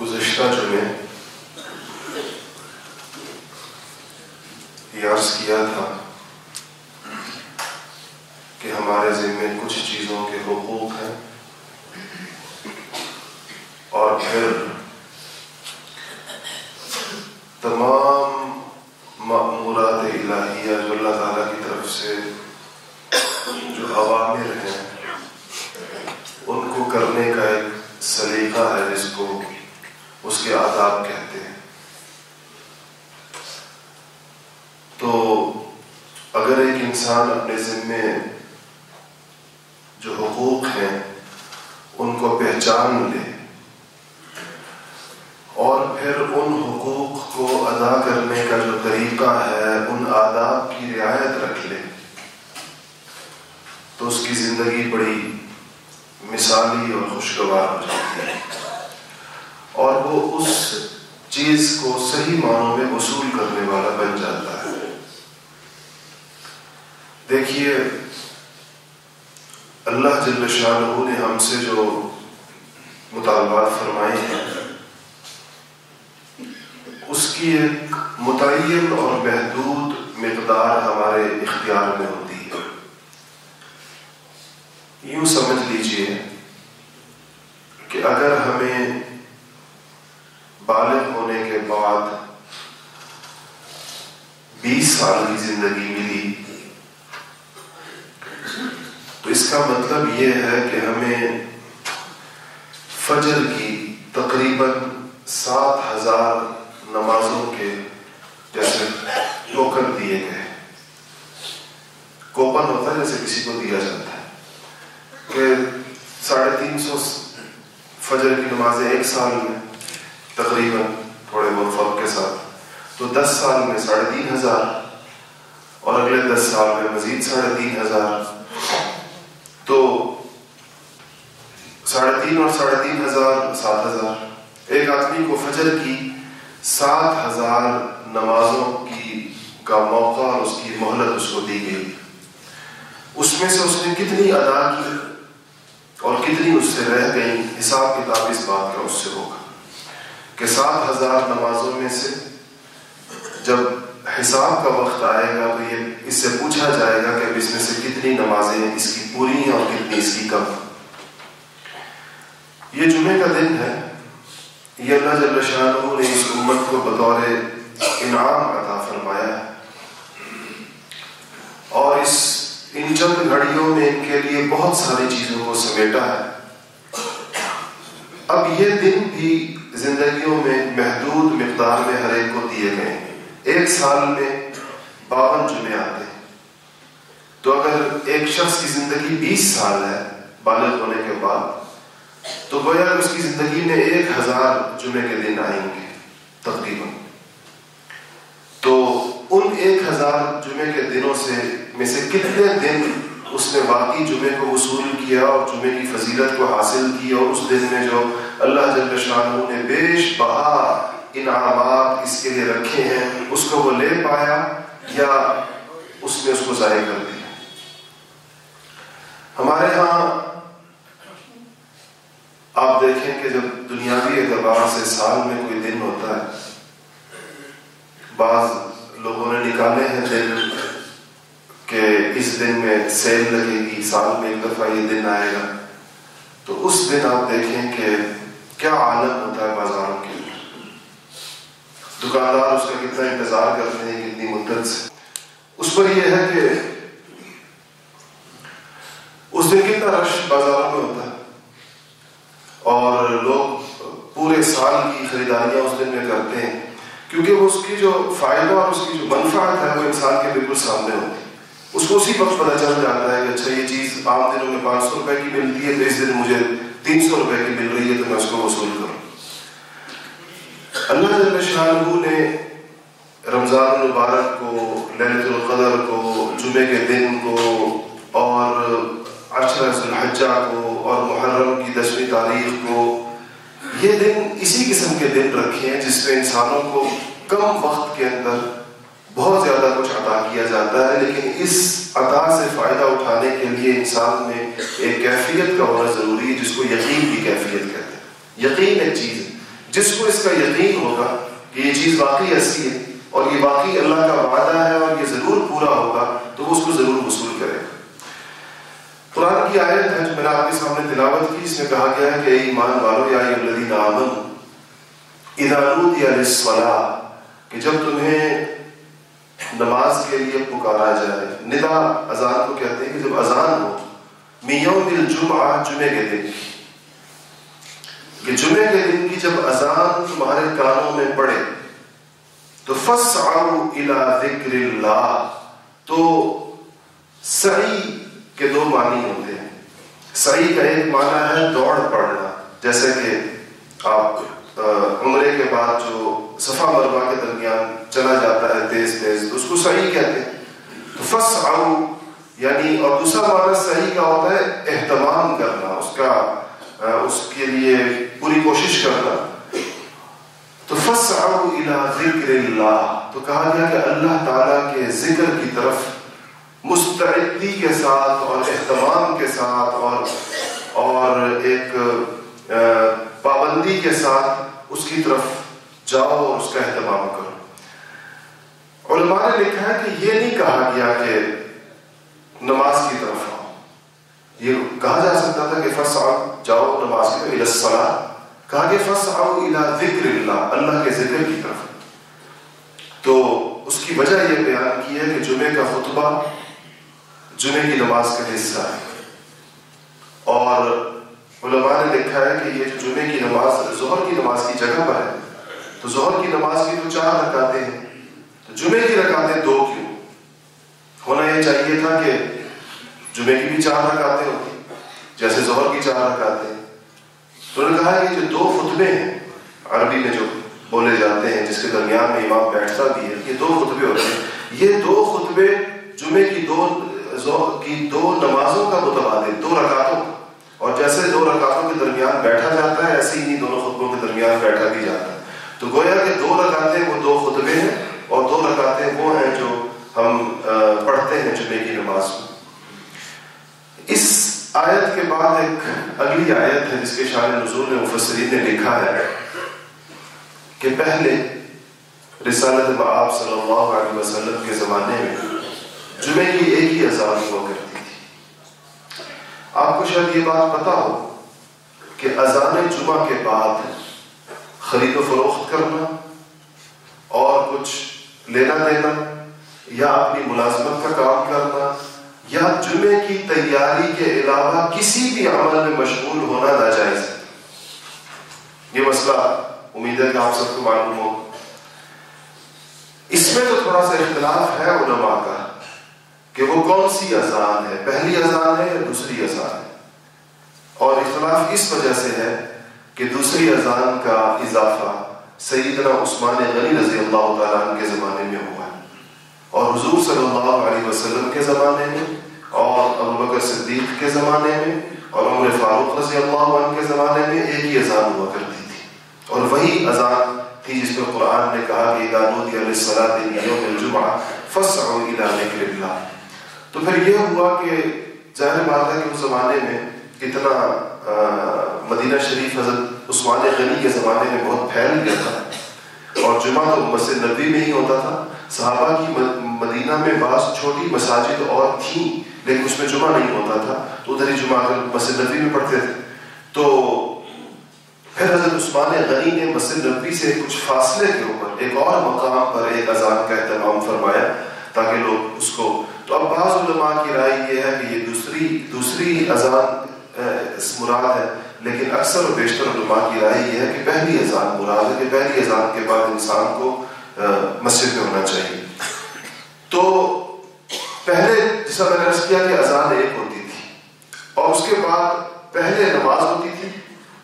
گزشتہ جمعے یارس کیا تھا کہ ہمارے ذمے کچھ چیزوں کے حقوق ہیں اور پھر تمام معمورات الہیہ جو اللہ تعالیٰ کی طرف سے جو عوامر ہیں ان کو کرنے کا ایک سلیقہ ہے جس کو اس کے آداب کہتے ہیں تو اگر ایک انسان اپنے ذمے جو حقوق ہیں ان کو پہچان لے اور پھر ان حقوق کو ادا کرنے کا جو طریقہ ہے ان آداب کی رعایت رکھ لے تو اس کی زندگی بڑی مثالی اور خوشگوار ہو جاتی ہے اور وہ اس چیز کو صحیح معنوں میں وصول کرنے والا بن جاتا ہے۔ دیکھیے، اللہ جل شاہ نے ہم سے جو مطالبات فرمائے ہیں، اس کی ایک متعین اور محدود مقدار ہمارے اختیار میں ہوتی ہے۔ یوں سمجھ لیجیے کہ اگر ہمیں بالغ ہونے کے بعد بیس سال کی زندگی ملی۔ تو اس کا مطلب یہ ہے کہ ہمیں فجر کی تقریباً سات ہزار نمازوں کے جیسے ٹوکن دیے گئے۔ کوپن ہوتا ہے جیسے کسی کو دیا جاتا ہے کہ ساڑھے تین سو فجر کی نمازیں ایک سال میں تقریباً تھوڑے بہت فرق کے ساتھ۔ تو دس سال میں ساڑھے تین ہزار اور اگلے دس سال میں مزید ساڑھے تین ہزار۔ تو ساڑھے تین اور ساڑھے تین ہزار، سات ہزار۔ ایک آدمی کو فجر کی سات ہزار نمازوں کی کا موقع اور اس کی مہلت اس کو دی گئی۔ اس میں سے اس نے کتنی ادا کی اور کتنی اس سے رہ گئی؟ حساب کتاب اس بات کا اس سے ہوگا کہ سات ہزار نمازوں میں سے جب حساب کا وقت آئے گا تو یہ اس سے پوچھا جائے گا کہ اس میں سے کتنی نمازیں اس کی پوری ہیں اور کتنی اس کی کم یہ جمعے کا دن ہے۔ یہ اللہ جل شاہ نے اس امت کو بطور انعام عطا فرمایا ہے۔ اور اس ان چند گھڑیوں میں ان کے لیے بہت ساری چیزوں کو سمیٹا ہے۔ اب یہ دن بھی زندگیوں میں محدود مقدار میں ہر ایک کو دیے گئے ہیں۔ ایک سال میں باون جمعے آتے ہیں۔ تو اگر ایک شخص کی زندگی بیس سال ہے، بالغ ہونے کے بعد، تو گویا اس کی زندگی میں ایک ہزار جمعے کے دن آئیں گے، تقریباً۔ تو ان ایک ہزار جمعے کے دنوں سے میں سے کتنے دن اس نے واقعی جمعے کو وصول کیا اور جمعے کی فضیلت کو حاصل کی اور اس دن میں جو اللہ جل شاہ نے بیش بہا انعامات اس کے لیے رکھے ہیں، اس کو وہ لے پایا یا اس نے اس کو ضائع کر دیا۔ ہمارے ہاں آپ دیکھیں کہ جب دنیاوی اعتبار سے سال میں کوئی دن ہوتا ہے، بعض لوگوں نے نکالے ہیں دن کہ اس دن میں سیل لگے گی، سال میں ایک دفعہ یہ دن آئے گا۔ تو اس دن آپ دیکھیں کہ کیا عالم ہوتا ہے بازاروں کے دکاندار اس کا کتنا انتظار کرتے ہیں کتنی مدت سے۔ اس پر یہ ہے کہ اس دن کتنا رش بازاروں میں ہوتا ہے۔ اور لوگ پورے سال کی خریداریاں اس دن میں کرتے ہیں۔ کیونکہ وہ اس کی جو فائدہ اور اس کی جو منفعت ہے وہ انسان کے بالکل سامنے ہوتی ہے۔ اس کو اسی وقت پتہ چل جاتا ہے کہ اچھا یہ چیز عام دنوں میں پانچ سو روپے کی ملتی ہے تو اس دن مجھے تین سو روپے کی مل رہی ہے تو میں اس کو وصول کروں۔ اللہ جل شاہ نے رمضان المبارک کو للت القدر کو جمعے کے دن کو، اور عشرہ الحجہ کو، اور محرم کی دسویں تاریخ کو، یہ دن اسی قسم کے دن رکھے ہیں جس میں انسانوں کو کم وقت کے اندر بہت زیادہ کچھ عطا کیا جاتا ہے، لیکن اس عطا سے فائدہ اٹھانے کے لیے انسان میں ایک کیفیت کا ہونا ضروری ہے، جس کو یقین کی کیفیت کہتے ہیں۔ یقین ایک چیز ہے۔ جس کو اس کا یقین ہوگا کہ یہ چیز واقعی ایسی ہے اور یہ واقعی اللہ کا وعدہ ہے اور یہ ضرور پورا ہوگا، تو وہ اس کو ضرور وصول کرے گا۔ قرآن کی آیت ہے جو میں نے آپ کے سامنے تلاوت کی، اس میں کہا گیا ہے کہ اے ایمان والو، یا الذین آمنوا، اذا نودی للصلاة، کہ جب تمہیں نماز کے لیے پکارا جائے۔ ندا، اذان کو کہتے ہیں کہ جب اذان ہو میوم الجمعہ، جمعے کے دن۔ کہ جمعے کے دن کی جب اذان تمہارے کانوں میں پڑے، تو فسعوا الى ذکر اللہ، تو سعی کے دو معنی ہوتے ہیں۔ سعی کا ایک معنی ہے دوڑ پڑنا، جیسے کہ آپ عمرے کے بعد جو صفا مربع کے درمیان چلا جاتا ہے تیز تیز، اس کو صحیح کہتے ہیں۔ تو فس آؤ یعنی اور دوسرا معنی صحیح کا ہوتا ہے اہتمام کرنا، اس کا اس کے لیے پوری کوشش کرنا تو ذکر اللہ تو کہا گیا کہ اللہ تعالیٰ کے ذکر کی طرف. مستعدی کے ساتھ اور اہتمام کے ساتھ اور اور ایک پابندی کے ساتھ اس کی طرف جاؤ اور اس کا اہتمام کرو. علماء نے لکھا ہے کہ یہ نہیں کہا گیا کہ نماز کی طرف آؤ. یہ کہا جا سکتا تھا کہ فرس آؤ جاؤ نماز کی طرف الصلاح کہا کہ فرس آؤ الى ذکر اللہ اللہ کے ذکر کی طرف۔ تو اس کی وجہ یہ بیان کی ہے کہ جمعے کا خطبہ جمعے کی نماز کا حصہ ہے۔ اور علماء نے لکھا ہے کہ یہ جو جمعے کی نماز، ظہر کی نماز کی جگہ پر ہے، تو ظہر کی نماز کی تو چار رکعتیں ہیں۔ تو جمعے کی رکعتیں دو کیوں؟ ہونا یہ چاہیے تھا کہ جمعے کی بھی چار رکعتیں ہوتی، جیسے ظہر کی چار رکعتیں۔ تو انہوں نے کہا کہ جو دو خطبے ہیں عربی میں جو بولے جاتے ہیں، جس کے درمیان میں امام بیٹھتا بھی ہے، یہ دو خطبے ہوتے ہیں۔ یہ دو خطبے جمعے کی دو کی دو نمازوں کا متبادل دو رکعتوں۔ کا اور جیسے دو رکعتوں کے درمیان بیٹھا جاتا ہے، ایسے ہی دونوں خطبوں کے درمیان بیٹھا بھی جاتا ہے۔ تو گویا کہ دو رکعتیں وہ دو خطبے ہیں، اور دو رکعتیں وہ ہیں جو ہم پڑھتے ہیں جمعے کی نماز میں اس آیت کے بعد ایک اگلی آیت ہے جس کے شان نزول نے مفسرین نے لکھا ہے کہ پہلے رسالت آپ صلی اللہ علیہ وسلم کے زمانے میں جمعے کی ایک ہی اذان ہوا کرتی تھی۔ آپ کو شاید یہ بات پتا ہو کہ اذان جمعہ کے بعد خرید و فروخت کرنا اور کچھ لینا دینا یا اپنی ملازمت کا کام کرنا یا جمعے کی تیاری کے علاوہ کسی بھی عمل میں مشغول ہونا ناجائز ہے۔ یہ مسئلہ امید ہے کہ آپ سب کو معلوم ہو۔ اس میں تو تھوڑا سا اختلاف ہے علماء کا کہ وہ کون سی اذان ہے، پہلی اذان ہے یا دوسری اذان ہے۔ اور اختلاف اس وجہ سے ہے کہ دوسری اذان کا اضافہ سیدنا عثمان غنی رضی اللہ تعالیٰ کے زمانے میں ہوا۔ ہے اور حضور صلی اللہ علیہ وسلم کے زمانے میں، اور ابو بکر صدیق کے زمانے میں، اور عمر فاروق رضی اللہ عنہ کے زمانے میں ایک ہی اذان ہوا کرتی تھی۔ اور وہی اذان تھی جس میں قرآن نے کہا کہ اذا نودی علیہ الصلاة یوم الجمعہ فسعوا الى ذکر اللہ۔ تو پھر یہ ہوا کہ ظاہر بات ہے کہ اس زمانے میں اتنا مدینہ شریف حضرت عثمان غنی کے زمانے میں بہت پھیل گیا تھا۔ اور جمعہ تو مسجد نبی میں ہی ہوتا تھا، صحابہ کی مدینہ میں بعض چھوٹی مساجد اور تھیں، لیکن اس میں جمعہ نہیں ہوتا تھا، تو ادھر ہی جمعہ کر مسجد نبی میں پڑھتے تھے۔ تو پھر حضرت عثمان غنی نے مسجد نبی سے کچھ فاصلے کے اوپر ایک اور مقام پر ایک اذان کا اہتمام فرمایا تاکہ لوگ اس کو۔ تو اب بعض علماء کی رائے یہ ہے کہ یہ دوسری دوسری اذان مراد ہے۔ لیکن اکثر و بیشتر علماء کی رائے یہ ہے کہ پہلی اذان مراد ہے کہ پہلی اذان کے بعد انسان کو مسجد میں ہونا چاہیے۔ تو پہلے جیسا میں نے کیا کہ اذان ایک ہوتی تھی اور اس کے بعد پہلے نماز ہوتی تھی،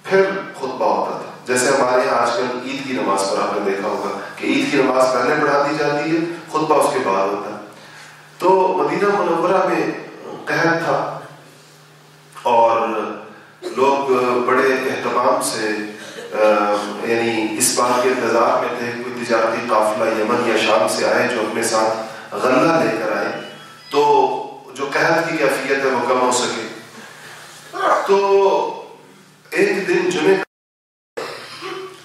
پھر خطبہ ہوتا تھا۔ جیسے ہمارے یہاں آج کل عید کی نماز پر آپ نے دیکھا ہوگا کہ عید کی نماز پہلے پڑھا دی جاتی ہے، خطبہ اس کے بعد ہوتا۔ ہے تو مدینہ منورہ میں قہر تھا اور لوگ بڑے اہتمام سے یعنی اس بات کے انتظار میں تھے، کوئی تجارتی قافلہ یمن یا شام سے آئے جو اپنے ساتھ غلہ لے کر آئے، تو جو قحط کی کیفیت ہے وہ کم ہو سکے۔ تو ایک دن جمعے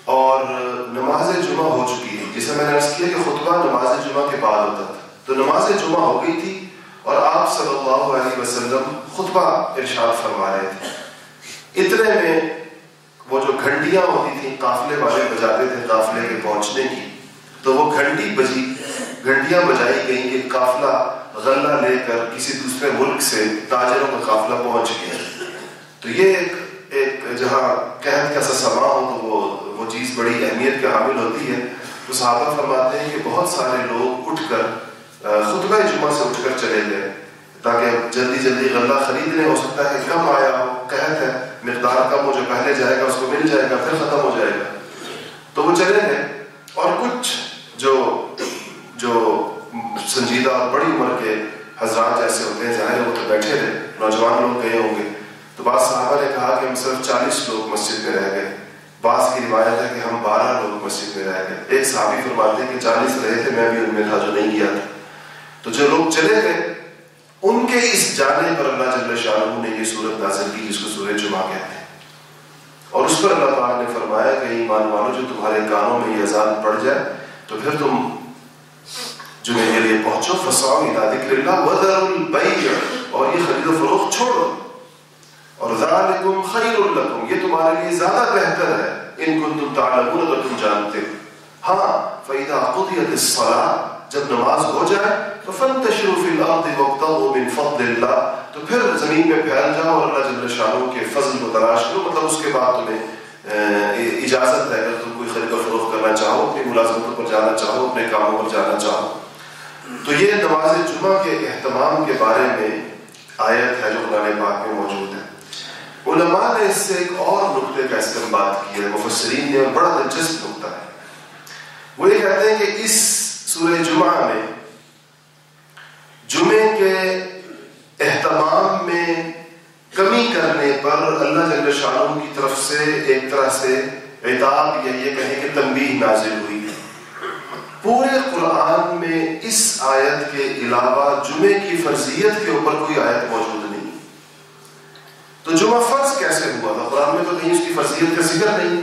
اور نماز جمعہ ہو چکی ہے۔ جسے میں نے عرض کیا کہ خطبہ نماز جمعہ کے بعد ہوتا تھا۔ تو نماز جمعہ ہو گئی تھی اور آپ صلی اللہ علیہ وسلم خطبہ ارشاد فرما رہے تھے۔ اتنے میں کر کسی دوسرے ملک سے تاجروں کا قافلہ پہنچ گیا تو یہ ایک ایک جہاں قحط کا سا سما ہو تو وہ وہ چیز بڑی اہمیت کے حامل ہوتی ہے۔ تو صحابہ فرماتے ہیں کہ بہت سارے لوگ اٹھ کر خطبہ جمعہ سے اٹھ کر چلے گئے تاکہ جلدی جلدی غلہ خریدنے ہو سکتا ہے۔ کم آیا ہو قحط ہے، مقدار کم ہو جو پہلے جائے گا، اس کو مل جائے گا، پھر ختم ہو جائے گا۔ تو وہ چلے گئے۔ اور کچھ جو جو سنجیدہ اور بڑی عمر کے حضرات جیسے ہوتے ہیں، ظاہر وہ تو بیٹھے رہے نوجوان لوگ گئے ہوں گے۔ تو بعض صحابہ نے کہا کہ ہم صرف چالیس لوگ مسجد میں رہ گئے۔ بعض کی روایت ہے کہ ہم بارہ لوگ مسجد میں رہ گئے۔ ایک صحابی فرماتے ہیں کہ چالیس رہے تھے، میں بھی ان میں تھا جو نہیں گیا تھا۔ تو جو لوگ چلے گئے، ان کے اس جانے پر اللہ جل شاہ نے یہ صورت نازل کی جس کو سورج جمعہ کہتے ہیں۔ اور اس پر اللہ پاک نے فرمایا کہ ایمان والو، جو تمہارے کانوں میں یہ اذان پڑ جائے، تو پھر تم جمعے کے لیے پہنچو فساؤ الى ذکر اللہ وذر البیع، اور یہ خرید و فروخت چھوڑو۔ اور ذالکم خیر لکم، یہ تمہارے لیے زیادہ بہتر ہے۔ ان کنتم تعلمون، اگر تم جانتے۔ ہاں فَإِذَا قُضِيَتِ الصَّلَاةِ، جب نماز ہو جائے تو فَانْتَشِرُوا فِي الْأَرْضِ وَابْتَغُوا مِنْ فَضْلِ اللَّهِ۔ تو پھر زمین میں پھیل جاؤ، اور اللہ جل شانوں کے فضل کو تلاش کرو۔ مطلب اس کے بعد تمہیں اجازت ہے۔ اگر تم کوئی خرید و فروخت کرنا چاہو، اپنی ملازمتوں پر جانا چاہو، اپنے کاموں پر جانا چاہو۔ تو یہ نماز جمعہ کے اہتمام کے بارے میں آیت ہے جو قرآن پاک میں موجود ہے۔ علماء نے اس سے ایک اور نقطے کا استعمال کیا ہے، مفسرین نے بڑا دلچسپ نقطہ ہے۔ وہ یہ کہتے ہیں کہ اس سورہ جمعہ میں جمعے کے اہتمام میں کمی کرنے پر اللہ جل شاہ کی طرف سے ایک طرح سے عتاب یا یہ کہیں کہ تنبیہ نازل ہوئی۔ پورے قرآن میں اس آیت کے علاوہ جمعے کی فرضیت کے اوپر کوئی آیت موجود نہیں۔ تو جمعہ فرض کیسے ہوا تھا؟ قرآن میں تو کہیں اس کی فرضیت کا ذکر نہیں۔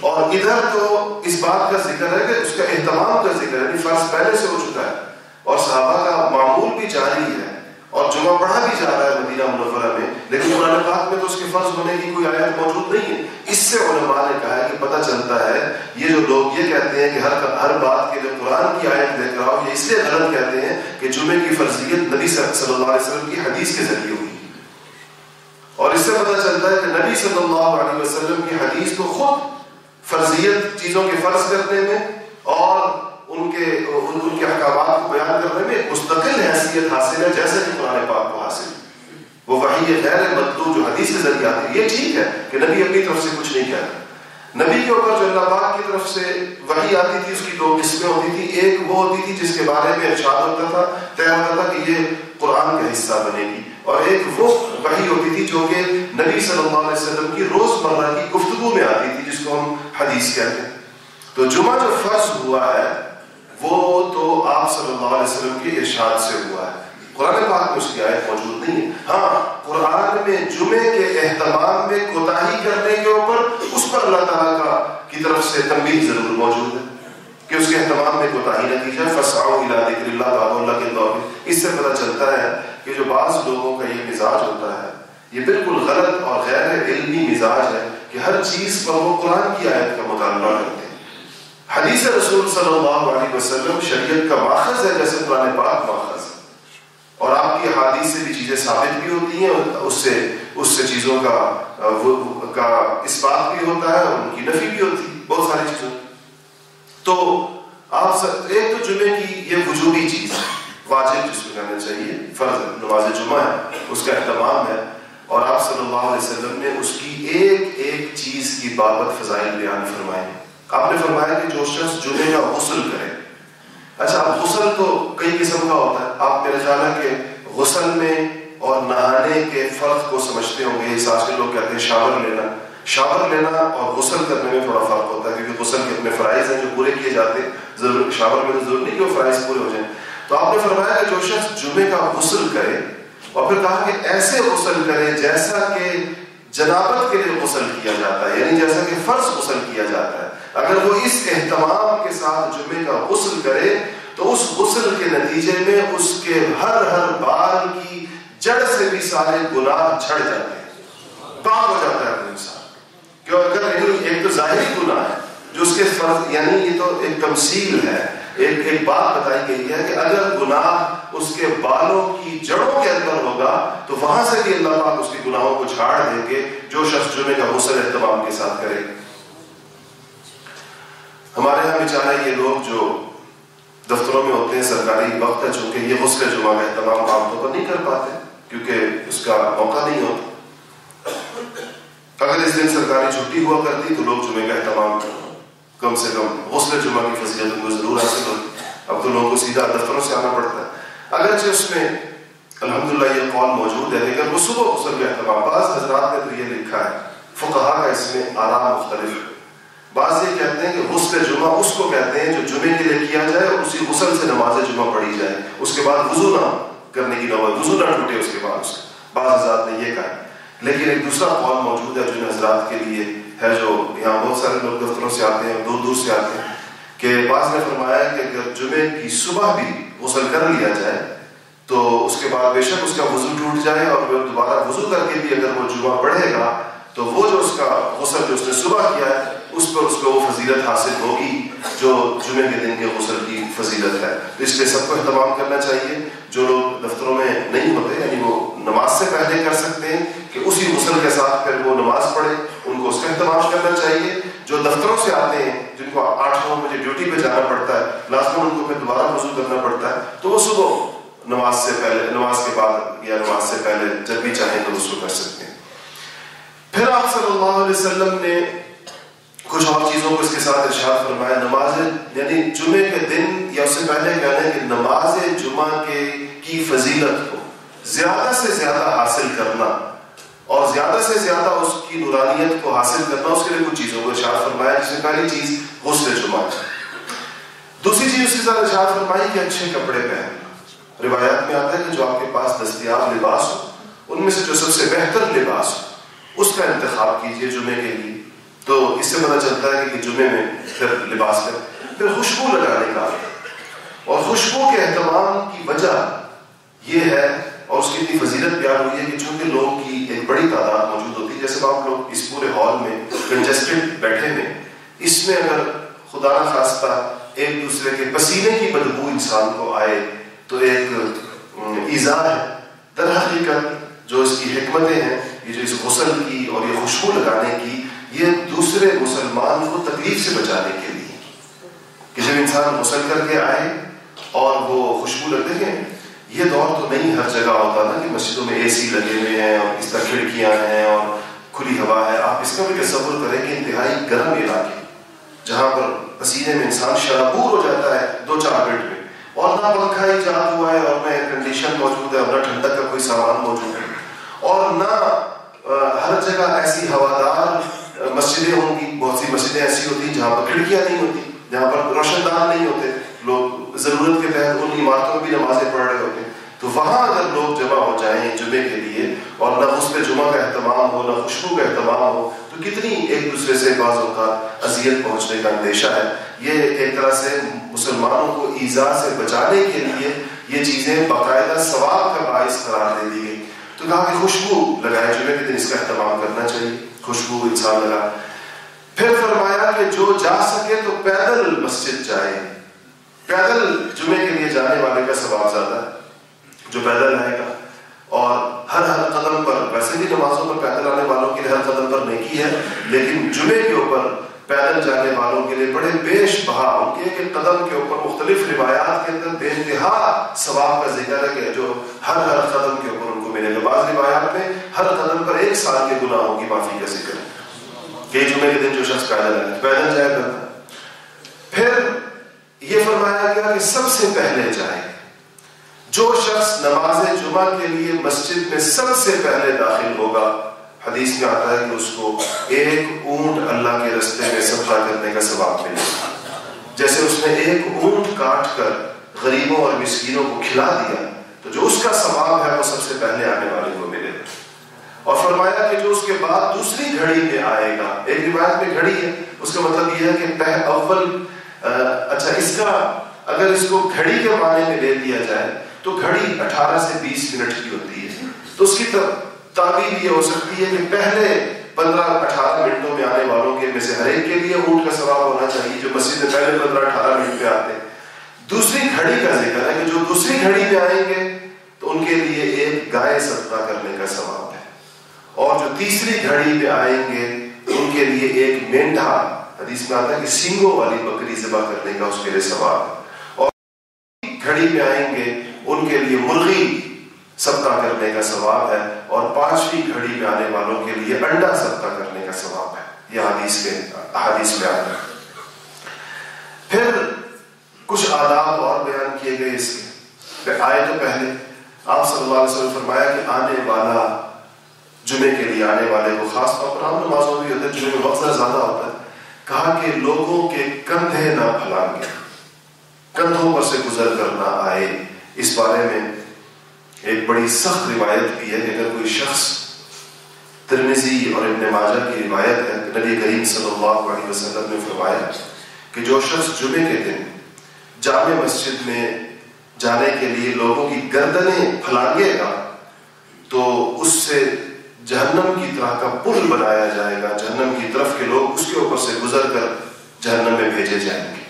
اور ادھر تو اس بات کا ذکر ہے کہ اس کا اہتمام کا ذکر ہے یعنی فرض پہلے سے ہو چکا ہے۔ اور صحابہ کا معمول بھی جاری ہے۔ اور جمعہ پڑھا بھی جا رہا ہے مدینہ منورہ میں، لیکن قرآن پاک میں تو اس کے فرض ہونے کی کوئی آیت موجود نہیں ہے۔ اس سے علماء نے کہا ہے کہ پتہ چلتا ہے، یہ جو لوگ یہ کہتے ہیں کہ ہر ہر بات کے لیے قرآن کی آیت لے کر آؤ، یہ اس لیے غلط کہتے ہیں کہ جمعے کی فرضیت نبی صلی اللہ علیہ وسلم کی حدیث کے ذریعے ہوئی۔ اور اس سے پتہ چلتا ہے کہ نبی صلی اللہ علیہ وسلم کی حدیث کو خود فرضیت چیزوں کے فرض کرنے میں ان کے ان, ان کے احکامات کو بیان کرنے میں ایک مستقل حیثیت حاصل ہے جیسے کہ قرآن پاک کو حاصل وہ وحی غیر مطلوب جو حدیث کے ذریعے آتی ہے یہ ٹھیک ہے کہ نبی اپنی طرف سے کچھ نہیں کہتا۔ نبی کے اوپر جو اللہ پاک کی طرف سے وحی آتی تھی اس کی دو قسمیں ہوتی تھی ایک وہ ہوتی تھی جس کے بارے میں ارشاد ہوتا تھا طے ہوتا تھا کہ یہ قرآن کا حصہ بنے گی۔ اور ایک وہ وحی ہوتی تھی جو کہ نبی صلی اللہ علیہ وسلم کی روز مرہ کی گفتگو میں آتی تھی جس کو ہم حدیث کہتے ہیں۔ تو جمعہ جو فرض ہوا ہے وہ تو آپ صلی اللہ علیہ وسلم کے ارشاد سے ہوا ہے۔ قرآن پاک میں اس کی آیت موجود نہیں ہے۔ ہاں قرآن میں جمعے کے اہتمام میں کوتاہی کرنے کے اوپر اس پر اللہ تعالیٰ کا کی طرف سے تنبیہ ضرور موجود ہے کہ اس کے اہتمام میں کوتاہی نہ کی جائے فسعوا الى ذکر اللہ باب اللہ کے طور اس سے پتہ چلتا ہے کہ جو بعض لوگوں کا یہ مزاج ہوتا ہے، یہ بالکل غلط اور غیر علمی مزاج ہے کہ ہر چیز پر وہ قرآن کی آیت کا مطالبہ کرتے ہیں۔ حدیث رسول صلی اللہ علیہ وسلم شریعت کا ماخذ ہے، جیسے قرآن پاک ماخذ ہے۔ اور آپ کی حادیث سے بھی چیزیں ثابت بھی ہوتی ہیں، اس سے اس سے چیزوں کا کا بھی ہوتا ہے اور ان کی نفی بھی ہوتی ہے، بہت ساری چیزوں تو آپ ایک تو جمعے کی یہ وجوبی چیز ہے۔ واجب جس کو کہنا چاہیے، فرض نماز جمعہ ہے، اس کا اہتمام ہے۔ اور آپ صلی اللہ علیہ وسلم نے اس کی ایک ایک چیز کی بابت فضائل بیان فرمائے ہیں آپ نے فرمایا کہ جو شخص جمعے کا غسل کرے۔ اچھا اب غسل تو کئی قسم کا ہوتا ہے۔ آپ میرے خیال ہے کہ غسل میں اور نہانے کے فرق کو سمجھتے ہوں گے۔ اس آج کے لوگ کہتے ہیں شاور لینا۔ شاور لینا اور غسل کرنے میں تھوڑا فرق ہوتا ہے کیونکہ غسل کے اپنے فرائض ہیں جو پورے کیے جاتے ہیں۔ ضرور شاور میں تو ضرور نہیں کہ وہ فرائض پورے ہو جائیں۔ تو آپ نے فرمایا کہ جو شخص جمعے کا غسل کرے اور پھر کہا کہ ایسے غسل کرے جیسا کہ جنابت کے لیے غسل کیا جاتا ہے یعنی جیسا کہ فرض غسل کیا جاتا ہے۔ اگر وہ اس اہتمام کے ساتھ جمعے کا غسل کرے، تو اس غسل کے نتیجے میں اس کے ہر ہر بال کی جڑ سے بھی سارے گناہ جھڑ جاتے ہیں۔ پاک ہو جاتا ہے اپنے انسان۔ کیوں؟ اگر ایک تو ظاہری گناہ ہے، جو اس کے فرض یعنی یہ تو ایک تمثیل ہے۔ ایک ایک بات بتائی گئی ہے کہ اگر گناہ اس کے بالوں کی جڑوں کے اندر ہوگا، تو وہاں سے بھی اللہ پاک اس کے گناہوں کو جھاڑ دے کے جو شخص جمعے کا غسل اہتمام کے ساتھ کرے۔ ہمارے یہاں بیچارے یہ لوگ جو دفتروں میں ہوتے ہیں، سرکاری وقت ہے، چونکہ یہ غسل جمعہ کا اہتمام عام طور پر نہیں کر پاتے، کیونکہ اس کا موقع نہیں ہوتا۔ اگر اس دن سرکاری چھٹی ہوا کرتی تو لوگ جمعے کا اہتمام کم سے کم غسل جمعہ کی فضیلت ان کو ضرور حاصل ہوتی۔ اب تو لوگوں کو سیدھا دفتروں سے آنا پڑتا ہے۔ اگرچہ اس میں الحمدللہ یہ قول موجود ہے، لیکن وہ صبح غسل کا اہتمام، بعض حضرات نے تو یہ لکھا ہے، فقہا کا اس میں آرام مختلف ہے۔ بعض یہ کہتے ہیں کہ غسل جمعہ اس کو کہتے ہیں جو جمعے کے لیے کیا جائے اور اسی غسل سے نماز جمعہ پڑھی جائے اس کے بعد وضو نہ کرنے کی نوبت، وضو نہ ٹوٹے اس کے بعد اس بعض حضرات نے یہ کہا۔ لیکن ایک دوسرا قول موجود ہے جن حضرات کے لیے ہے جو یہاں بہت سارے لوگ دفتروں سے آتے ہیں دور دور سے آتے ہیں کہ بعض نے فرمایا کہ اگر جمعے کی صبح بھی غسل کر لیا جائے تو اس کے بعد بے شک اس کا وضو ٹوٹ جائے اور دوبارہ وضو کر کے بھی اگر وہ جمعہ پڑھے گا تو وہ جو اس کا غسل جو اس نے صبح کیا ہے اس پر اس کو وہ فضیلت حاصل ہوگی جو جمعے کے دن کے غسل کی فضیلت ہے۔ تو اس لیے سب کو اہتمام کرنا چاہیے۔ جو لوگ دفتروں میں نہیں ہوتے یعنی وہ نماز سے پہلے کر سکتے ہیں کہ اسی غسل کے ساتھ پھر وہ نماز پڑھے، ان کو اس کا اہتمام کرنا چاہیے۔ جو دفتروں سے آتے ہیں، جن کو آٹھ نو بجے ڈیوٹی پہ جانا پڑتا ہے لازمن ان کو پھر دوبارہ وضو کرنا پڑتا ہے، تو وہ صبح نماز سے پہلے، نماز کے بعد یا نماز سے پہلے جب بھی چاہیں تو اس کو کر سکتے ہیں۔ پھر آپ صلی اللہ علیہ وسلم نے کچھ اور چیزوں کو اس کے ساتھ ارشاد فرمایا، نماز یعنی جمعے کے دن یا اس سے پہلے کہنا ہے کہ نماز جمعہ کے کی فضیلت کو زیادہ سے زیادہ حاصل کرنا اور زیادہ سے زیادہ اس کی نورانیت کو حاصل کرنا، اس کے لیے کچھ چیزوں کو ارشاد فرمایا، جس میں پہلی چیز غسل جمعہ دوسری چیز اس کے ساتھ ارشاد فرمائی کہ اچھے کپڑے پہننا۔ روایات میں آتا ہے کہ جو آپ کے پاس دستیاب لباس ہو، ان میں سے جو سب سے بہتر لباس ہو، اس کا انتخاب کیجیے جمعے کے لیے۔ تو اس سے پتہ چلتا ہے کہ جمعے میں پھر لباس کا پھر خوشبو لگانے کا۔ اور خوشبو کے اہتمام کی وجہ یہ ہے اور اس کی اتنی فضیلت بیان ہوئی ہے کہ چونکہ لوگ کی ایک بڑی تعداد موجود ہوتی ہے، جیسے آپ لوگ اس پورے ہال میں کنجسٹڈ بیٹھے ہیں۔ اس میں اگر خدا نہ ایک دوسرے کے پسینے کی بدبو انسان کو آئے تو ایک ایزا ہے۔ در حقیقت جو اس کی حکمتیں ہیں، یہ جو اس غسل کی اور یہ خوشبو لگانے کی یہ دوسرے مسلمان کو تکلیف سے بچانے کے لیے کہ جب انسان غسل کر کے آئے اور وہ خوشبو لگ دیکھیں یہ دور تو نہیں ہر جگہ ہوتا نا کہ مسجدوں میں اے سی لگے ہوئے ہیں اور اس طرح کھڑکیاں ہیں اور کھلی ہوا ہے۔ آپ اس کا بھی تصور کریں کہ انتہائی گرم علاقے جہاں پر پسینے میں انسان شرابور ہو جاتا ہے دو چار منٹ میں۔ اور نہ پنکھا ہی ایجاد ہوا ہے اور نہ ایئر کنڈیشن موجود ہے اور نہ ٹھنڈک کا کوئی سامان موجود ہے۔ اور نہ ہر جگہ ایسی ہوادار مسجدیں ہوں گی بہت سی مسجدیں ایسی ہوتی ہیں جہاں پر کھڑکیاں نہیں ہوتی، جہاں پر روشن دان نہیں ہوتے، لوگ ضرورت کے تحت ان عمارتوں میں بھی نمازیں پڑھ رہے ہوتے۔ تو وہاں اگر لوگ جمع ہو جائیں جمعے کے لیے اور نہ اس پہ جمعہ کا اہتمام ہو، نہ خوشبو کا اہتمام ہو، تو کتنی ایک دوسرے سے بعض اوقات اذیت پہنچنے کا اندیشہ ہے۔ یہ ایک طرح سے مسلمانوں کو ایزا سے بچانے کے لیے یہ چیزیں باقاعدہ ثواب کا باعث قرار دے دی گئی۔ تو کہا کہ خوشبو لگائے جمعے کے دن اس کا اہتمام کرنا چاہیے، خوشبو انسان لگا۔ پھر فرمایا کہ جو جا سکے تو پیدل مسجد جائے۔ پیدل جمعے کے لیے جانے والے کا ثواب زیادہ ہے، جو پیدل رہے گا۔ اور ہر ہر قدم پر، ویسے بھی نمازوں پر پیدل آنے والوں کے لیے ہر قدم پر نیکی ہے، لیکن جمعے کے اوپر پیدل جانے والوں کے لیے بڑے بیش بہا۔ ان کے ایک قدم کے اوپر مختلف روایات کے اندر بے انتہا ثواب کا ذکر ہے کہ جو ہر ہر قدم کے اوپر ان کو ملے۔ گا بعض روایات میں ہر قدم پر ایک سال کے گناہوں کی معافی کا ذکر ہے۔ کہ جمعے کے دن جو شخص پیدل ہے پیدل جائے کرتا پھر یہ فرمایا گیا کہ سب سے پہلے جائے۔ جو شخص نماز جمعہ کے لیے مسجد میں سب سے پہلے داخل ہوگا، حدیث میں آتا ہے کہ اس کو ایک اونٹ اللہ کے رستے میں صدقہ کرنے کا ثواب ملے۔ گا جیسے اس نے ایک اونٹ کاٹ کر غریبوں اور مسکینوں کو کھلا دیا، تو جو اس کا ثواب ہے وہ سب سے پہلے آنے والے کو اور فرمایا کہ جو اس کے بعد دوسری گھڑی میں آئے گا، ایک روایت میں گھڑی ہے، اس کا مطلب یہ ہے کہ اول اچھا اس کا اگر اس کو گھڑی کے معنی میں لے لیا جائے تو گھڑی اٹھارہ سے بیس منٹ کی ہوتی ہے۔ تو اس کی تعبیر یہ ہو سکتی ہے کہ پہلے پندرہ، اٹھارہ منٹوں میں آنے والوں کے میں سے ہر ایک کے لیے اونٹ کا ثواب ہونا چاہیے جو مسجد میں پہلے پندرہ، اٹھارہ منٹ پہ آتے۔ ہیں دوسری گھڑی کا ذکر ہے کہ جو دوسری گھڑی میں آئیں گے تو ان کے لیے ایک گائے صدقہ کرنے کا ثواب۔ اور جو تیسری گھڑی پہ آئیں گے، ان کے لیے ایک مینڈا حدیث میں آتا ہے کہ سنگوں والی بکری ذبح کرنے کا اس کے لیے ثواب ہے اور گھڑی پہ آئیں گے، ان کے لیے مرغی صدقہ کرنے کا ثواب ہے۔ اور پانچویں گھڑی میں آنے والوں کے لیے انڈا صدقہ کرنے کا ثواب ہے۔ یہ حدیث کے حدیث میں آتا ہے۔ پھر کچھ آداب اور بیان کیے گئے اس کے۔ آئے تو پہلے آپ صلی اللہ علیہ وسلم فرمایا کہ آنے والا جمعے کے لیے آنے والے کو خاص طور پر عام نمازوں بھی ہوتے ہیں جمعے میں وقت زیادہ ہوتا ہے، کہا کہ لوگوں کے کندھے نہ پھلانگے کندھوں پر سے گزر کر نہ آئے۔ اس بارے میں ایک بڑی سخت روایت بھی ہے کہ اگر کوئی شخص ترمیزی اور ابن ماجہ کی روایت ہے نبی کریم صلی اللہ علیہ وسلم نے فرمایا کہ جو شخص جمعے کے دن جامع مسجد میں جانے کے لیے لوگوں کی گردنیں پھلانگے گا، تو اس سے جہنم کی طرح کا پل بنایا جائے گا۔ جہنم کی طرف کے لوگ اس کے اوپر سے گزر کر جہنم میں بھیجے جائیں گے۔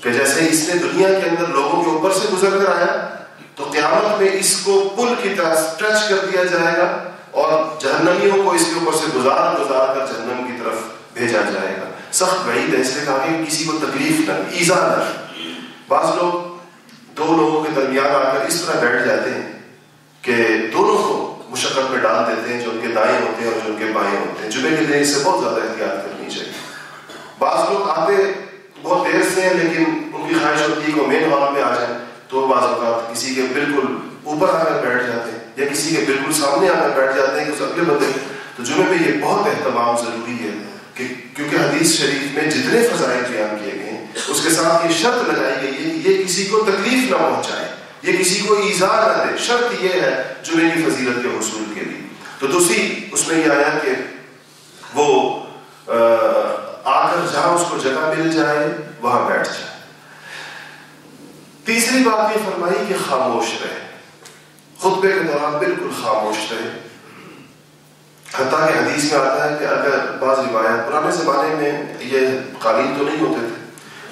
کہ جیسے اس نے دنیا کے اندر لوگوں کے اوپر سے گزر کر آیا، تو قیامت میں اس کو پل کی طرح ٹچ کر دیا جائے گا اور جہنمیوں کو اس کے اوپر سے گزار گزار کر جہنم کی طرف بھیجا جائے گا۔ سخت بعید ہے اس نے کہا کہ کسی کو تکلیف نہ ایزا نہ بعض لوگ دو لوگوں کے درمیان آ کر اس طرح بیٹھ جاتے ہیں کہ دونوں کو مشقت میں ڈال دیتے ہیں جو ان کے دائیں ہوتے ہیں اور جو ان کے بائیں ہوتے ہیں۔ جمعے کے دن اس سے بہت زیادہ احتیاط کرنی چاہیے۔ بعض لوگ آتے بہت دیر سے ہیں لیکن ان کی خواہش ہوتی ہے کہ وہ مین ہال میں آ جائیں تو بعض اوقات کسی کے بالکل اوپر آ کر بیٹھ جاتے ہیں یا کسی کے بالکل سامنے آ کر بیٹھ جاتے ہیں کہ اس اگلے بندے۔ تو جمعے میں یہ بہت اہتمام ضروری ہے کہ کیونکہ حدیث شریف میں جتنے فضائل بیان کیے گئے ہیں، اس کے ساتھ یہ شرط لگائی گئی ہے کہ یہ کسی کو تکلیف نہ پہنچائے۔ یہ کسی کو ایزا نہ دے۔ شرط یہ ہے جمعے کی فضیلت کے حصول کے لیے۔ تو دوسری، اس میں یہ آیا کہ وہ، آ کر جہاں اس کو جگہ مل جائے، وہاں بیٹھ جائے۔ تیسری بات یہ فرمائی کہ خاموش رہے۔ خطبے کے دوران بالکل خاموش رہے۔ حتیٰ کہ حدیث میں آتا ہے کہ اگر بعض روایت پرانے زمانے میں یہ قالین تو نہیں ہوتے تھے،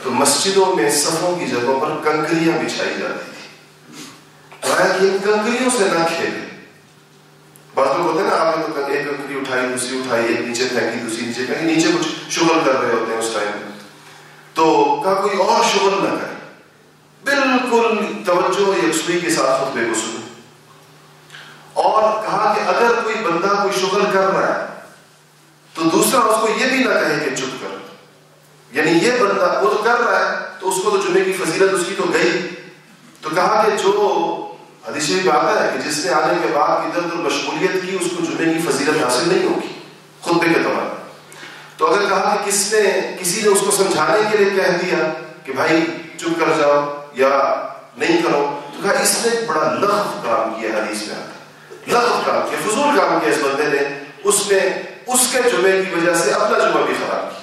تو مسجدوں میں صفوں کی جگہوں پر کنکریاں بچھائی جاتی تھی کہ ان کنکریوں سے نہ کھیلے بعض لوگ ہوتے ہیں نا آپ نے تو ایک کنکری اٹھائی دوسری اٹھائی ایک نیچے پھینکی دوسری نیچے پھینکی نیچے کچھ شغل کر رہے ہوتے ہیں اس ٹائم تو کہا کوئی اور شغل نہ کرے بالکل توجہ یکسوئی کے ساتھ خطبے کو سنیں اور کہا کہ اگر کوئی بندہ کوئی شغل کر رہا ہے تو دوسرا اس کو یہ بھی نہ کہے کہ چپ کر یعنی یہ بندہ وہ تو کر رہا ہے تو اس کو تو جمعے کی فضیلت اس کی تو گئی تو کہا کہ جو حدیث بھی آتا ہے کہ جس نے آنے کے بعد ادھر ادھر مشغولیت کی، اس کو جمعے کی فضیلت حاصل نہیں ہوگی، خطبے کے دوران۔ تو اگر کہا کہ کس نے، کسی نے اس کو سمجھانے کے لیے کہہ دیا کہ بھائی چپ کر جاؤ یا نہیں کرو، تو کہا اس نے بڑا لغو کام کیا حدیث میں آتا ہے۔ لغو کام کیا، فضول کام کیا اس بندے نے۔ اس نے اس کے جمعے کی وجہ سے اپنا جمعہ بھی خراب کیا۔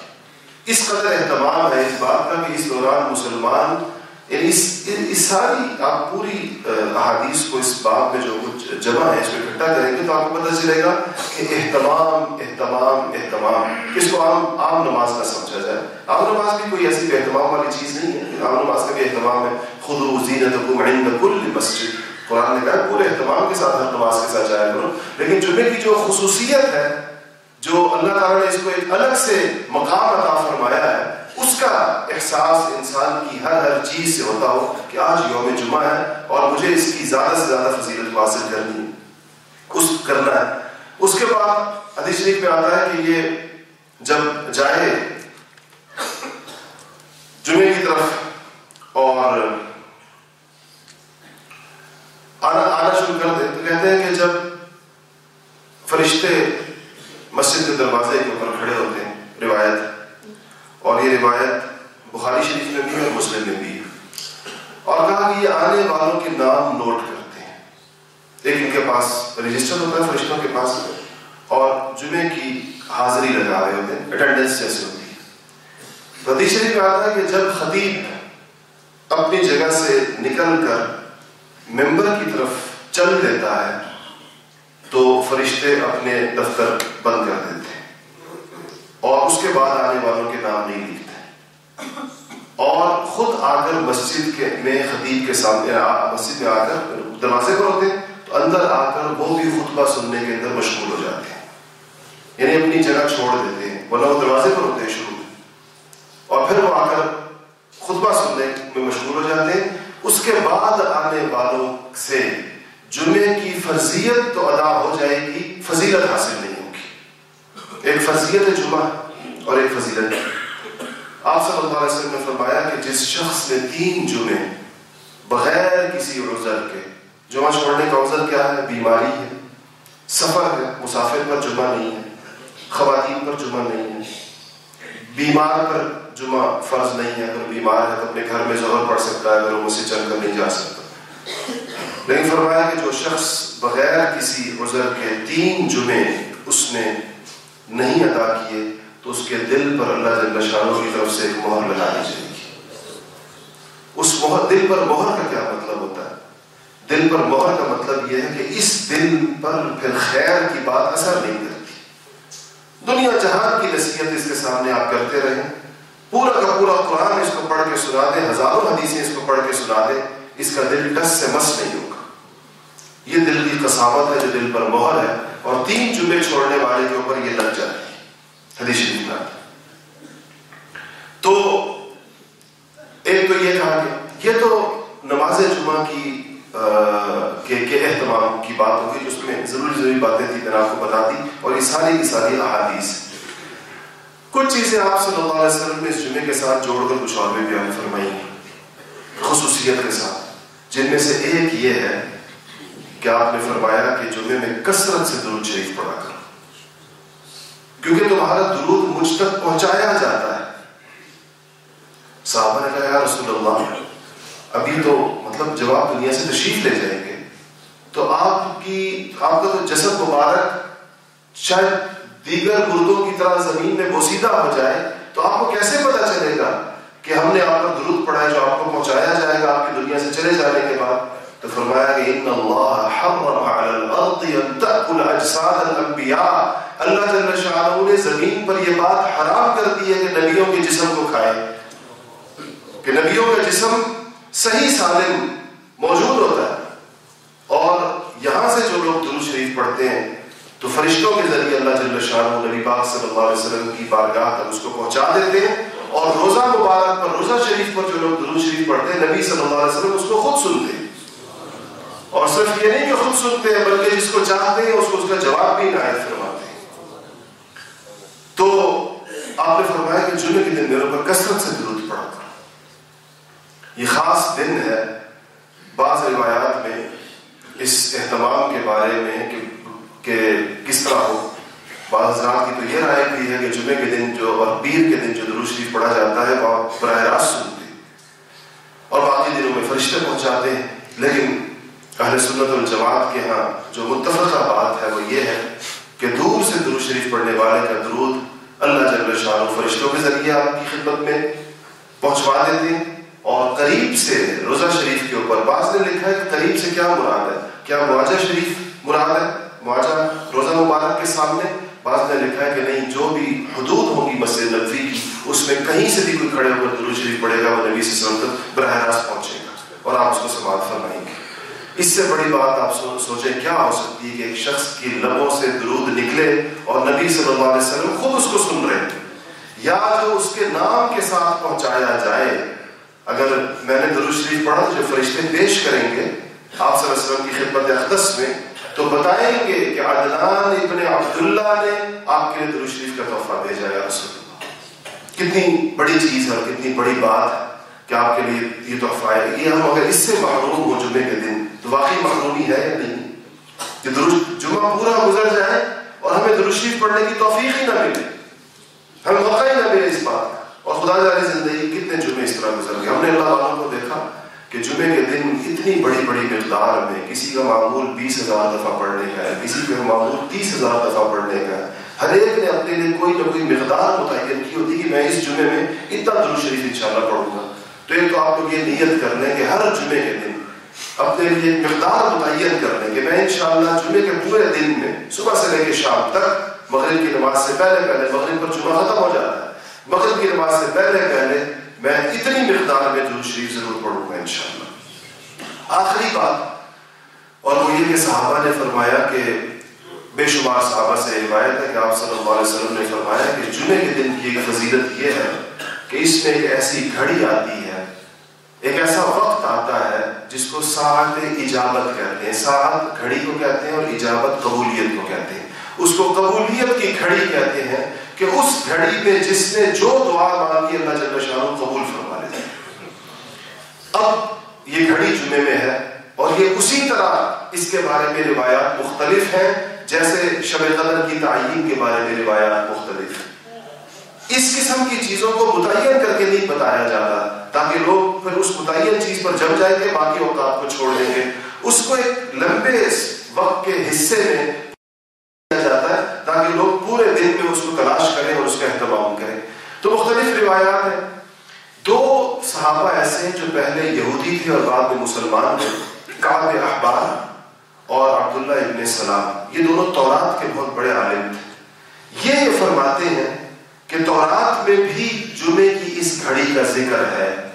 اس قدر اہتمام ہے اس بات کا کہ اس دوران مسلمان یعنی اس, اس ساری آپ پوری احادیث کو اس بات میں جو کچھ جمع ہے اس میں اکٹھا کریں گے تو آپ کو پتہ چلے گا کہ اہتمام اہتمام اہتمام کس کو عام عام نماز کا سمجھا جائے۔ عام نماز بھی کوئی ایسی اہتمام والی چیز نہیں ہے۔ عام نماز کا بھی اہتمام ہے۔ خود زینت عند کل مسجد۔ قرآن نے کہا پورے اہتمام کے ساتھ ہر نماز کے ساتھ جایا کرو۔ لیکن جمعے کی جو خصوصیت ہے جو اللہ تعالیٰ نے اس کو ایک الگ سے مقام عطا فرمایا ہے اس کا احساس انسان کی ہر ہر چیز سے ہوتا ہو کہ آج یوم جمعہ ہے اور مجھے اس کی زیادہ سے زیادہ فضیلت حاصل کرنی ہے۔ اس کرنا ہے۔ اس کے بعد حدیث شریف میں آتا ہے کہ یہ جب جائے جمعے کی طرف اور آنا آنا شروع کر دے تو کہتے ہیں کہ جب فرشتے مسجد کے دروازے کے اوپر کھڑے ہوتے ہیں، روایت۔ اور یہ روایت بخاری شریف میں بھی ہے اور مسلم میں بھی ہے۔ اور کہا کہ یہ آنے والوں کے نام نوٹ کرتے ہیں۔ ایک ان کے پاس رجسٹر ہوتا ہے، فرشتوں کے پاس اور جمعے کی حاضری لگا رہے ہوتے ہیں اٹینڈنس جیسے ہوتی ہے۔ حدیث شریف میں آتا ہے کہ جب خطیب اپنی جگہ سے نکل کر ممبر کی طرف چل دیتا ہے، تو فرشتے اپنے دفتر بند کر دیتے ہیں۔ اور اس کے بعد آنے والوں کے نام نہیں لکھتے۔ اور خود آ کر مسجد کے میں خطیب کے سامنے مسجد میں آ کر دروازے پر ہوتے ہیں تو اندر آ کر وہ بھی خطبہ سننے کے اندر مشغول ہو جاتے۔ ہیں یعنی اپنی جگہ چھوڑ دیتے ہیں ورنہ وہ دروازے پر ہوتے ہیں شروع۔ میں اور پھر وہ آ کر خطبہ سننے میں مشغول ہو جاتے۔ ہیں اس کے بعد آنے والوں سے جمعے کی فرضیت تو ادا ہو جائے گی، فضیلت حاصل نہیں۔ ایک فضیت جمعہ اور ایک فضیلت آپ صلی اللہ علیہ وسلم نے فرمایا کہ جس شخص نے تین جمعے بغیر کسی عذر کے، جمعہ چھوڑنے کا عذر کیا ہے؟ بیماری ہے، سفر ہے، مسافر پر جمعہ نہیں ہے، خواتین پر جمعہ نہیں ہے، بیمار پر جمعہ فرض نہیں ہے، اگر بیمار ہے تو اپنے گھر میں ضرور پڑ سکتا ہے، اگر وہ سے چل کر نہیں جا سکتا۔ لیکن فرمایا کہ جو شخص بغیر کسی عذر کے تین جمعے اس نے نہیں ادا کیے، تو اس کے دل پر اللہ جل شاہوں کی طرف سے ایک مہر لگا دی جائے گی۔ اس مہر دل پر مہر کا کیا مطلب ہوتا ہے؟ دل پر مہر کا مطلب یہ ہے کہ اس دل پر پھر خیر کی بات اثر نہیں کرتی۔ دنیا جہان کی نصیحت اس کے سامنے آپ کرتے رہیں۔ پورا کا پورا قرآن اس کو پڑھ کے سنا دے، ہزاروں حدیثیں اس کو پڑھ کے سنا دے، اس کا دل ٹس سے مس نہیں ہوگا۔ یہ دل کی قصاوت ہے جو دل پر مہر ہے۔ اور تین جمعے چھوڑنے والے کے اوپر یہ لگ جاتی ہے، حدیث شریف میں تو ایک تو یہ کہا کہ یہ تو نماز جمعہ کی کے اہتمام کی بات ہوگی جو اس میں ضروری ضروری باتیں تھی میں نے آپ کو بتا دی، اور یہ ساری کی ساری احادیث۔ کچھ چیزیں آپ صلی اللہ علیہ وسلم نے اس جمعے کے ساتھ جوڑ کر کچھ اور بھی بیان فرمائی خصوصیت کے ساتھ، جن میں سے ایک یہ ہے کہ آپ نے فرمایا کہ جمعے میں کثرت سے درود شریف پڑھا کر کیونکہ تمہارا درود مجھ تک پہنچایا جاتا ہے۔ صحابہ نے کہا، یا رسول اللہ، ابھی تو مطلب جب آپ دنیا سے تشریف لے جائیں گے، تو آپ کی، آپ کا تو جسد مبارک شاید دیگر مردوں کی طرح زمین میں بوسیدہ ہو جائے، تو آپ کو کیسے پتا چلے گا کہ ہم نے آپ پر درود پڑھا ہے جو آپ کو پہنچایا جائے گا آپ کی دنیا سے چلے جانے کے بعد؟ تو فرمایا کہ ان اللہ حرم علی الارض ان تاکل اجساد الانبیاء اللہ جل شانہ نے زمین پر یہ بات حرام کر دی ہے کہ نبیوں کے جسم کو کھائے۔ کہ نبیوں کا جسم صحیح سالم موجود ہوتا ہے۔ اور یہاں سے جو لوگ درود شریف پڑھتے ہیں، تو فرشتوں کے ذریعے اللہ جل شاہ نبی پاک صلی اللہ علیہ وسلم کی بارگاہ تک اس کو پہنچا دیتے ہیں۔ اور روزہ مبارک پر، روزہ شریف پر جو لوگ درود شریف پڑھتے ہیں، نبی صلی اللہ علیہ وسلم اس کو خود سنتے ہیں۔ اور صرف یہ نہیں کہ خود سنتے ہیں، بلکہ جس کو چاہتے ہیں، اس کو اس کا جواب بھی عنایت فرماتے ہیں۔ تو آپ نے فرمایا کہ جمعے کے دن میرے پر کثرت سے درود پڑھا تھا یہ خاص دن ہے۔ بعض روایات میں اس اہتمام کے بارے میں کہ کہ کس طرح ہو۔ بعض حضرات کی تو یہ رائے بھی ہے کہ جمعے کے دن جو، اور پیر کے دن جو درود شریف پڑھا جاتا ہے، وہ براہ راست سنتے اور باقی دنوں میں فرشتے پہنچاتے ہیں، لیکن اہل سنت الجماعت کے ہاں جو متفقہ بات ہے وہ یہ ہے کہ دور سے درود شریف پڑھنے والے کا درود اللہ جل شاہ فرشتوں کے ذریعے آپ کی خدمت میں پہنچوا دیتے ہیں اور قریب سے روزہ شریف کے اوپر بعض نے لکھا ہے کہ قریب سے کیا مراد ہے؟ کیا مواجہ شریف مراد ہے؟ مواجہ روزہ مبارک کے سامنے؟ بعض نے لکھا ہے کہ نہیں، جو بھی حدود ہوگی مسجد نبوی کی، اس میں کہیں سے بھی کوئی کھڑے ہو کر درود شریف پڑھے گا، وہ نبی سے سلم براہ راست پہنچے گا اور آپ اس کو سماعت فرمائیں گے۔ اس سے بڑی بات آپ سوچیں کیا ہو سکتی ہے کہ ایک شخص کی لبوں سے درود نکلے اور نبی صلی اللہ علیہ وسلم خود اس کو سن رہے ہیں؟ یا جو اس کے نام کے ساتھ پہنچایا جائے؟ اگر میں نے درود شریف پڑھا تو جو فرشتے پیش کریں گے آپ صلی اللہ علیہ وسلم کی خدمت اقدس میں، تو بتائیں گے کہ عدنان ابن عبداللہ نے آپ کے لیے درود شریف کا تحفہ بھیجا ہے رسول اللہ۔ کتنی بڑی چیز ہے اور کتنی بڑی بات ہے کہ آپ کے لیے یہ تحفہ ہے یہ ہم اگر اس سے محروم ہو جمعے کے دن واقعی محرومی ہے یا نہیں؟ کہ درود جمعہ پورا گزر جائے اور ہمیں درود شریف پڑھنے کی توفیق ہی نہ ملے۔ ہمیں موقع ہی نہ ملے اس بات اور خدا جانے زندگی کتنے جمعے اس طرح گزر گئے۔ ہم نے اللہ والوں کو دیکھا کہ جمعے کے دن اتنی بڑی بڑی مقدار میں کسی کا معمول بیس ہزار دفعہ پڑھنے کا ہے، کسی کا معمول تیس ہزار دفعہ پڑھنے کا ہے۔ ہر ایک نے اپنے لیے کوئی نہ کوئی مقدار متعین کی ہوتی کہ میں اس جمعے میں اتنا درود شریف انشاءاللہ پڑھوں گا۔ تو ایک تو آپ لوگ یہ نیت کر لیں کہ ہر جمعے کے دن اپنے لیے مقدار متعین کر لیں کہ میں انشاءاللہ جمعے کے پورے دن میں صبح سے لے کے شام تک مغرب کی نماز سے پہلے پہلے مغرب پر جمعہ ختم ہو جاتا ہے۔ مغرب کی نماز سے پہلے پہلے میں اتنی مقدار میں درود شریف ضرور پڑھوں گا انشاءاللہ۔ آخری بات، اور وہ یہ کہ صحابہ نے فرمایا کہ بے شمار صحابہ سے روایت ہے کہ آپ صلی اللہ علیہ وسلم نے فرمایا کہ جمعے کے دن کی ایک فضیلت یہ ہے کہ اس میں ایک ایسی گھڑی آتی ہے، ایک ایسا وقت آتا ہے جس کو ساعت اجابت کہتے ہیں ساعت گھڑی کو کہتے ہیں اور اجابت قبولیت کو کہتے ہیں۔ اس کو قبولیت کی گھڑی کہتے ہیں کہ اس گھڑی میں جس نے جو دعا مانگی، اللہ جل شاہ قبول فرما لیتے اب یہ گھڑی جمعے میں ہے اور یہ اسی طرح اس کے بارے میں روایات مختلف ہیں، جیسے شب قدر کی تعین کے بارے میں روایات مختلف ہیں۔ اس قسم کی چیزوں کو متعین کر کے نہیں بتایا جاتا، تاکہ لوگ پھر اس متعین چیز پر جم جائیں گے باقی اوقات کو چھوڑ دیں گے۔ اس کو ایک لمبے وقت کے حصے میں جاتا ہے، تاکہ لوگ پورے دن میں اس کو تلاش کریں اور اس کا اہتمام کریں۔ تو مختلف روایات ہیں۔ دو صحابہ ایسے ہیں جو پہلے یہودی تھے اور بعد میں مسلمان تھے، کعب احبار اور عبداللہ ابن سلام۔ یہ دونوں تورات کے بہت بڑے عالم تھے۔ یہ یہ فرماتے ہیں کہ تورات میں بھی جمعے کی اس گھڑی کا ذکر ہے۔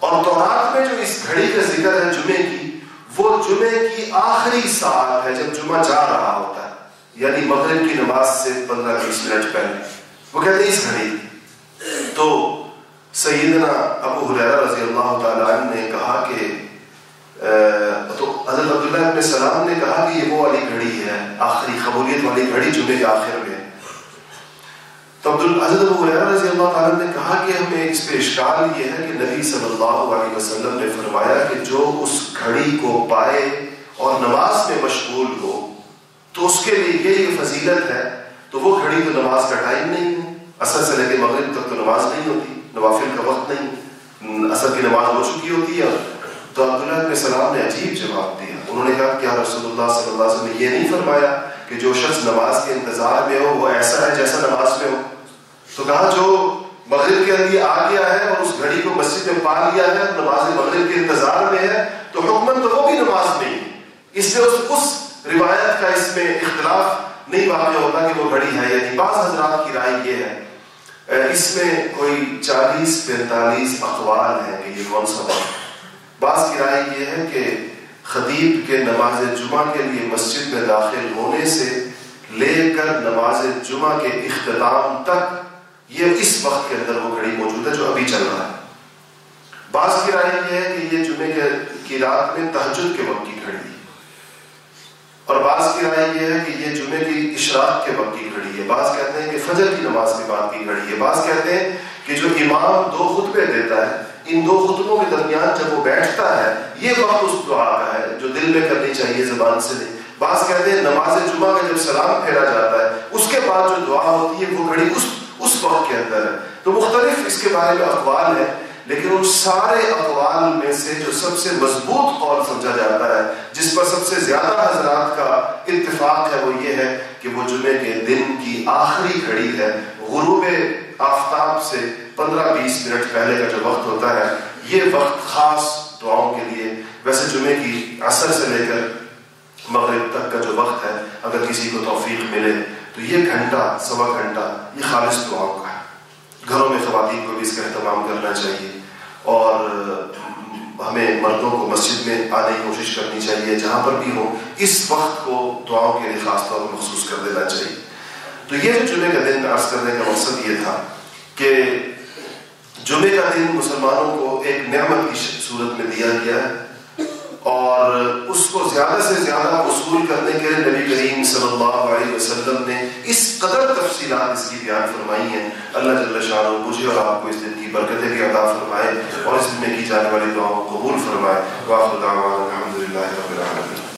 اور تورات میں جو اس گھڑی کا ذکر ہے جمعے کی، وہ جمعے کی آخری سال ہے جب جمعہ جا رہا ہوتا ہے۔ یعنی مغرب کی نماز سے پندرہ بیس منٹ پہلے۔ وہ کہتے ہیں اس گھڑی۔ تو سیدنا ابو حریرہ رضی اللہ تعالیٰ عنہ نے کہا کہ تو حضرت عبداللہ ابن سلام نے کہا کہ یہ وہ والی گھڑی ہے، آخری قبولیت والی گھڑی جمعے کے آخر تو حضرت ابو رضی اللہ تعالیٰ نے کہا کہ ہمیں اس پہ اشکال یہ ہے کہ نبی صلی اللہ علیہ وسلم نے فرمایا کہ جو اس گھڑی کو پائے اور نماز میں مشغول ہو، تو اس کے لیے یہ فضیلت ہے، تو وہ گھڑی تو نماز کا ٹائم نہیں ہے۔ اثر سے لے کے مغرب تک تو نماز نہیں ہوتی، نوافل کا وقت نہیں۔ اثر کی نماز ہو چکی ہوتی ہے۔ تو عبداللہ علیہ السلام نے عجیب جواب دیا۔ انہوں نے کہا کیا رسول اللہ صلی اللہ علیہ وسلم نے یہ نہیں فرمایا کہ جو شخص نماز کے انتظار میں ہو، وہ ایسا ہے جیسا نماز میں تو کہا جو مغرب کے لیے آ گیا ہے اور اس گھڑی کو مسجد میں پا لیا ہے نماز مغرب کے انتظار میں ہے تو حکمن تو وہ بھی نماز نہیں اس سے اس, اس روایت کا اس میں اختلاف نہیں واقع ہوتا کہ وہ گھڑی ہے یعنی بعض حضرات کی رائے یہ ہے اس میں کوئی چالیس پینتالیس اخبار ہیں کہ یہ کون سا وقت بعض کی رائے یہ ہے کہ خطیب کے نماز جمعہ کے لیے مسجد میں داخل ہونے سے لے کر نماز جمعہ کے اختتام تک یہ اس وقت کے اندر وہ گھڑی موجود ہے جو ابھی چل رہا ہے۔ بعض کی رائے یہ ہے کہ یہ جمعے کی رات میں تحجد کے وقت کی گھڑی اور بعض کی رائے یہ ہے کہ یہ جمعے کی اشراق کے وقت کی گھڑی ہے۔ بعض کہتے ہیں کہ فجر کی نماز کے بعد کی گھڑی ہے۔ بعض کہتے ہیں کہ جو امام دو خطبے دیتا ہے، ان دو خطبوں کے درمیان جب وہ بیٹھتا ہے، یہ وقت اس دعا کا ہے جو دل میں کرنی چاہیے، زبان سے نہیں۔ بعض کہتے ہیں نماز جمعہ کا جب سلام پھیرا جاتا ہے، اس کے بعد جو دعا ہوتی ہے، وہ گھڑی اس اس وقت کے اندر ہے۔ تو مختلف اس کے بارے میں اقوال ہے لیکن ان سارے اقوال میں سے جو سب سے مضبوط قول سمجھا جاتا ہے، جس پر سب سے زیادہ حضرات کا اتفاق ہے، وہ یہ ہے کہ وہ جمعے کے دن کی آخری گھڑی ہے۔ غروب آفتاب سے پندرہ بیس منٹ پہلے کا جو وقت ہوتا ہے، یہ وقت خاص دعاؤں کے لیے۔ ویسے جمعے کی اثر سے لے کر مغرب تک کا جو وقت ہے، اگر کسی کو توفیق ملے تو یہ گھنٹہ، سوا گھنٹہ، یہ خالص دعاؤں کا ہے۔ گھروں میں خواتین کو بھی اس کا اہتمام کرنا چاہیے۔ اور ہمیں مردوں کو مسجد میں آنے کی کوشش کرنی چاہیے، جہاں پر بھی ہو اس وقت کو دعاؤں کے لیے خاص طور پر محسوس کر دینا چاہیے۔ تو یہ جو جمعے کا دن عرض کرنے کا مقصد یہ تھا کہ جمعے کا دن مسلمانوں کو ایک نعمت کی صورت میں دیا گیا ہے۔ اور اس کو زیادہ سے زیادہ وصول کرنے کے لیے نبی کریم صلی اللہ علیہ وسلم نے اس قدر تفصیلات اس کی بیان فرمائی ہیں۔ اللہ جل شاہ مجھے اور آپ کو اس دن کی برکتیں بھی عطا فرمائے اور اس دن میں کی جانے والی دعاؤں قبول فرمائے۔ واخر دعوانا الحمدللہ رب العالمین۔